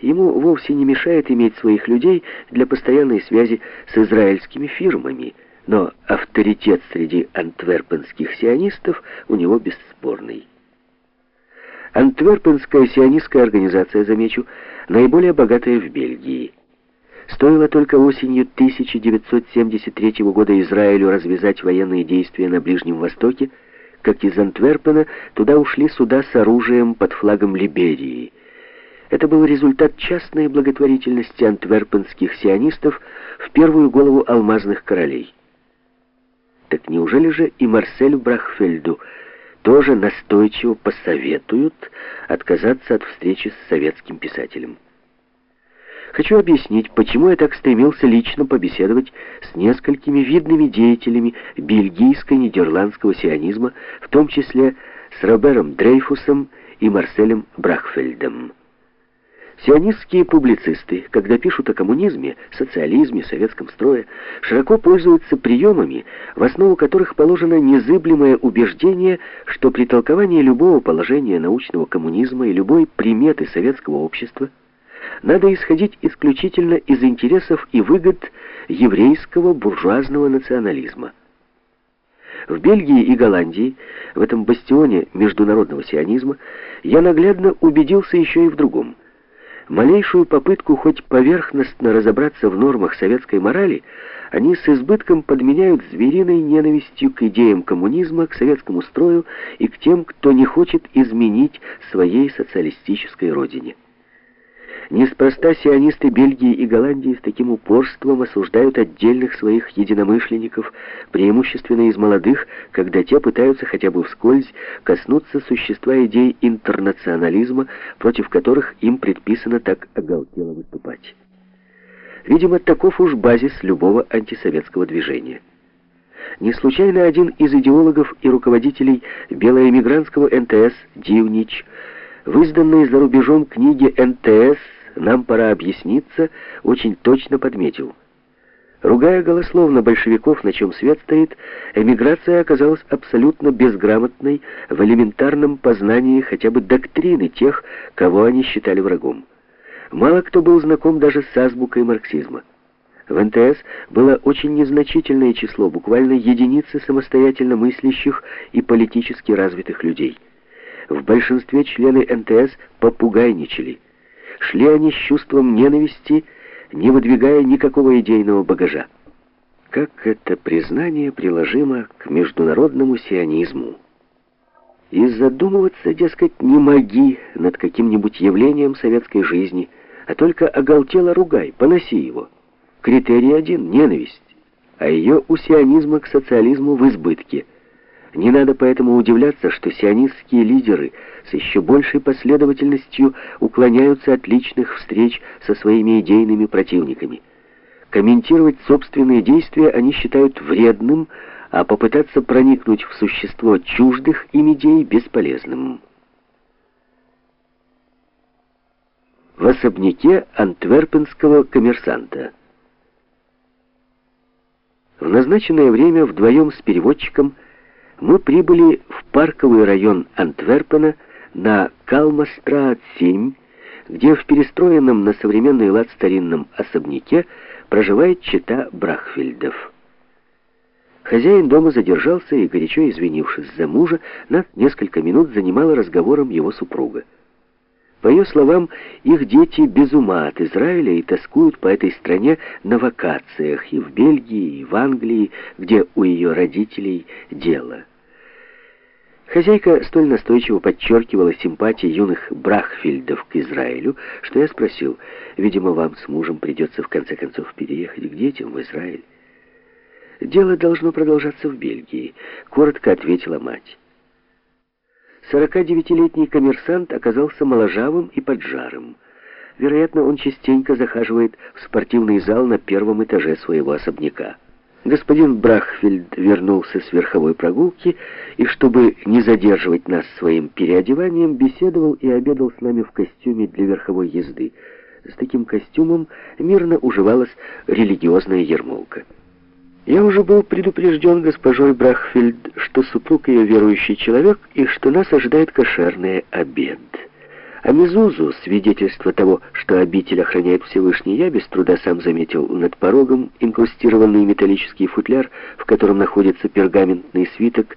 ему вовсе не мешает иметь своих людей для постоянной связи с израильскими фирмами, но авторитет среди антверпенских сионистов у него бесспорный. Антверпенская сионистская организация, замечу, наиболее богатая в Бельгии. Стоило только осенью 1973 года Израилю развязать военные действия на Ближнем Востоке, как из Антверпена туда ушли суда с оружием под флагом Либерии. Это был результат частной благотворительности антверпенских сионистов в первую голову алмазных королей. Так неужели же и Марселю Брахфельду тоже настойчиво посоветуют отказаться от встречи с советским писателем? Хочу объяснить, почему я так стремился лично побеседовать с несколькими видными деятелями бельгийско-нидерландского сионизма, в том числе с Робером Дрейфусом и Марселем Брахфельдом. Сионистские публицисты, когда пишут о коммунизме, социализме, советском строе, широко пользуются приемами, в основу которых положено незыблемое убеждение, что при толковании любого положения научного коммунизма и любой приметы советского общества надо исходить исключительно из интересов и выгод еврейского буржуазного национализма. В Бельгии и Голландии, в этом бастионе международного сионизма, я наглядно убедился еще и в другом – Малейшую попытку хоть поверхностно разобраться в нормах советской морали они с избытком подменяют звериной ненавистью к идеям коммунизма, к советскому строю и к тем, кто не хочет изменить своей социалистической родине. Неспроста сионисты Бельгии и Голландии с таким упорством осуждают отдельных своих единомышленников, преимущественно из молодых, когда те пытаются хотя бы вскользь коснуться существа идей интернационализма, против которых им предписано так оголтело выступать. Видимо, таков уж базис любого антисоветского движения. Не случайно один из идеологов и руководителей белоэмигрантского НТС Дивнич в изданной за рубежом книге «НТС» нам пора объясниться, очень точно подметил. Ругая голословно большевиков, на чем свет стоит, эмиграция оказалась абсолютно безграмотной в элементарном познании хотя бы доктрины тех, кого они считали врагом. Мало кто был знаком даже с азбукой марксизма. В НТС было очень незначительное число, буквально единицы самостоятельно мыслящих и политически развитых людей. В большинстве члены НТС попугайничали – Шли они с чувством ненависти, не выдвигая никакого идейного багажа. Как это признание приложимо к международному сионизму? И задумываться, дескать, не моги над каким-нибудь явлением советской жизни, а только оголтело ругай, поноси его. Критерий один — ненависть, а ее у сионизма к социализму в избытке — не надо поэтому удивляться, что сионистские лидеры с еще большей последовательностью уклоняются от личных встреч со своими идейными противниками. Комментировать собственные действия они считают вредным, а попытаться проникнуть в существо чуждых им идей бесполезным. В особняке антверпенского коммерсанта. В назначенное время вдвоем с переводчиком – мы прибыли в парковый район Антверпена на Калмастраат-7, где в перестроенном на современный лад старинном особняке проживает чета Брахфельдов. Хозяин дома задержался и, горячо извинившись за мужа, нас несколько минут занимала разговором его супруга. По ее словам, их дети без ума от Израиля и тоскуют по этой стране на вакациях и в Бельгии, и в Англии, где у ее родителей дело. Хозяйка столь настойчиво подчеркивала симпатии юных Брахфельдов к Израилю, что я спросил, видимо, вам с мужем придется в конце концов переехать к детям в Израиль. «Дело должно продолжаться в Бельгии», — коротко ответила мать. 49-летний коммерсант оказался моложавым и поджарым. Вероятно, он частенько захаживает в спортивный зал на первом этаже своего особняка. Господин Брахфельд вернулся с верховой прогулки и, чтобы не задерживать нас своим переодеванием, беседовал и обедал с нами в костюме для верховой езды. С таким костюмом мирно уживалась религиозная ермолка. Я уже был предупрежден госпожой Брахфельд, что супруг ее верующий человек и что нас ожидает кошерный обед. А Мезузу, свидетельство того, что обитель охраняет Всевышний, я без труда сам заметил над порогом инкрустированный металлический футляр, в котором находится пергаментный свиток